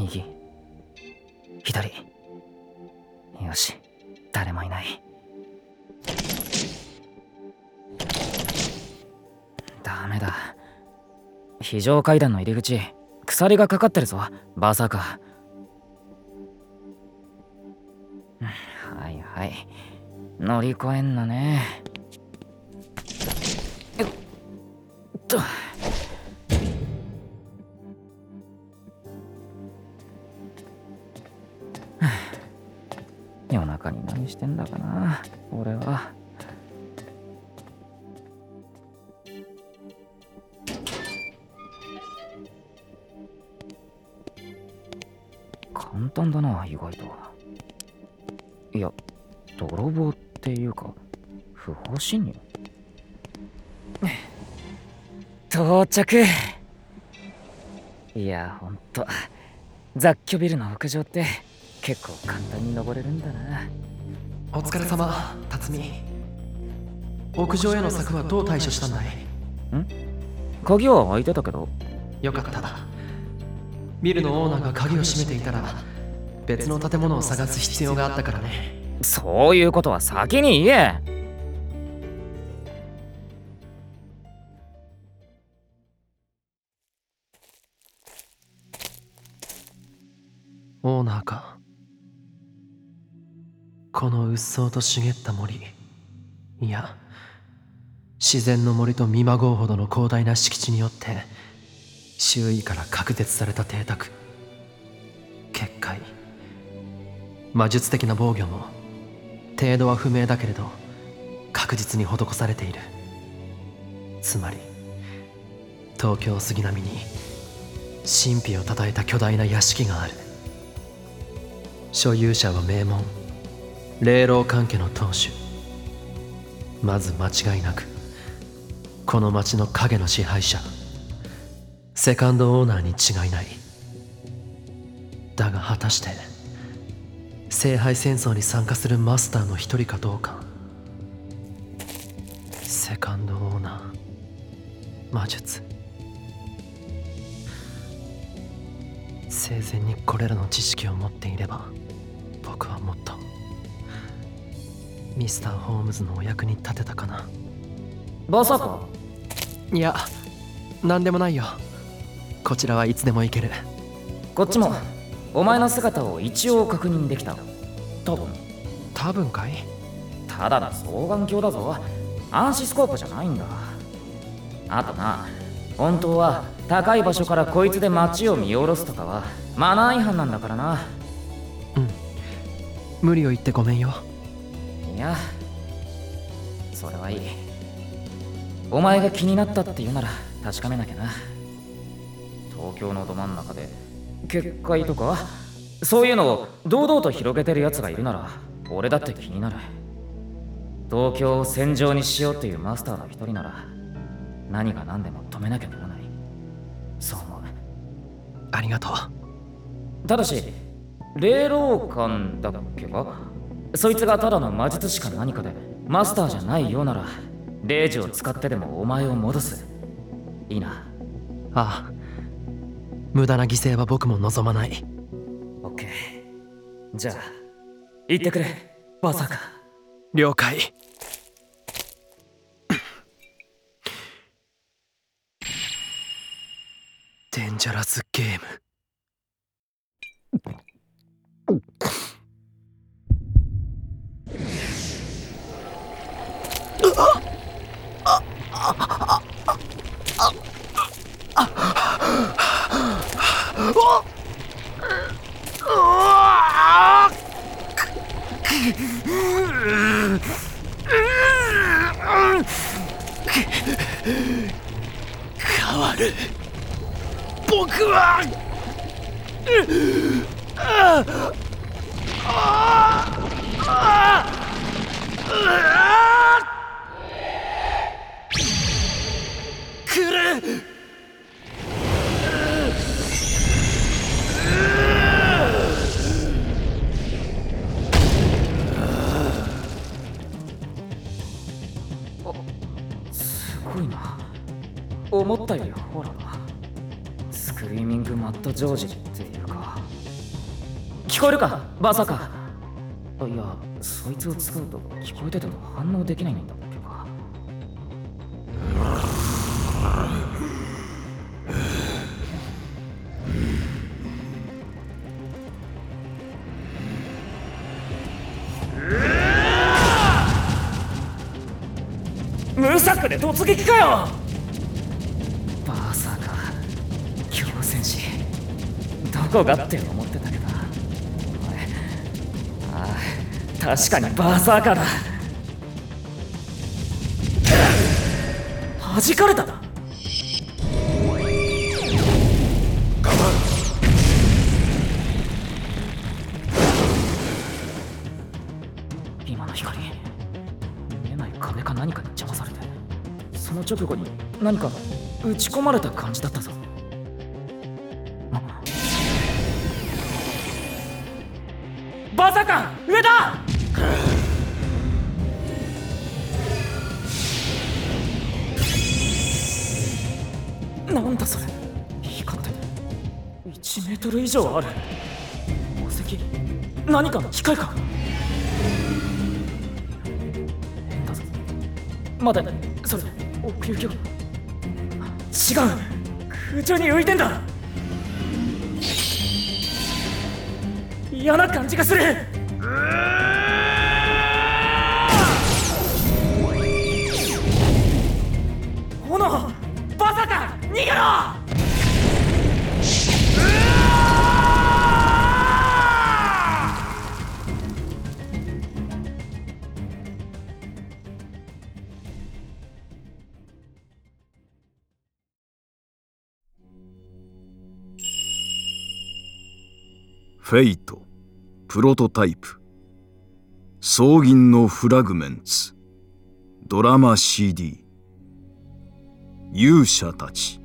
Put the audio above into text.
右左よし。誰もいない。ダメだ。非常階段の入り口。鎖がかかってるぞ。バーサーカー。はいはい。乗り越えんのね。中に何してんだかな。俺は。簡単だな意外と。いや泥棒っていうか不法侵入。到着。いやほんと。雑居ビルの屋上って。結構簡単に登れるんだな。お疲れ様辰巳。屋上への柵はどう対処したんだい？鍵は開いてたけど？よかった。ビルのオーナーが鍵を閉めていたら別の建物を探す必要があったからね。そういうことは先に言え。オーナーかこの鬱蒼と茂った森。いや自然の森と見まごうほどの広大な敷地によって周囲から隔絶された邸宅。結界。魔術的な防御も程度は不明だけれど確実に施されている。つまり東京杉並に神秘をたたえた巨大な屋敷がある。所有者は名門。霊老関係の当主。まず間違いなくこの町の影の支配者。セカンドオーナーに違いない。だが果たして聖杯戦争に参加するマスターの一人かどうか。セカンドオーナー魔術。生前にこれらの知識を持っていれば僕はもっと。ミスター・ホームズのお役に立てたかな？バーサーカー？いや何でもないよ。こちらはいつでも行ける。こっちも。お前の姿を一応確認できた。多分多分かい？ただの双眼鏡だぞ。アンシスコープじゃないんだ。あとな。本当は高い場所からこいつで街を見下ろすとかはマナー違反なんだからな。無理を言ってごめんよ。いや。それはいい。お前が気になったって言うなら確かめなきゃな。東京のど真ん中で。結界とか？そういうのを堂々と広げてるやつがいるなら俺だって気になる。東京を戦場にしようっていうマスターの一人なら何が何でも止めなきゃならない。そう思う。ありがとう。ただし霊老館だっけか？そいつがただの魔術師か何かでマスターじゃないようなら霊樹を使ってでもお前を戻す。いいな。ああ。無駄な犠牲は僕も望まない。オッケー。じゃあ行ってくれ。バーサーカー。了解。デンジャラスゲーム変わる。僕は。来るすごいな。思ったよりホラーだスクリーミング・マット・ジョージっていうか。聞こえるか？バーサーカーあいやそいつを使うと聞こえてても反応できないんだっけか無策で突撃かよ！バーサーカー強戦士。どこがって思ってたけど。ああ確かにバーサーカーだ。弾かれた。だ今の光。見えない壁か何かに邪魔されてその直後に何か打ち込まれた感じだったぞ。バサカー上だなんだそれ。光って1メートル以上ある。宝石。何かの機械か。変だぞ。待て。それ奥行きを違う。空中に浮いてんだ。嫌な感じがする。炎フェイト。プロトタイプ。葬銀のフラグメンツ。ドラマ CD 勇者たち。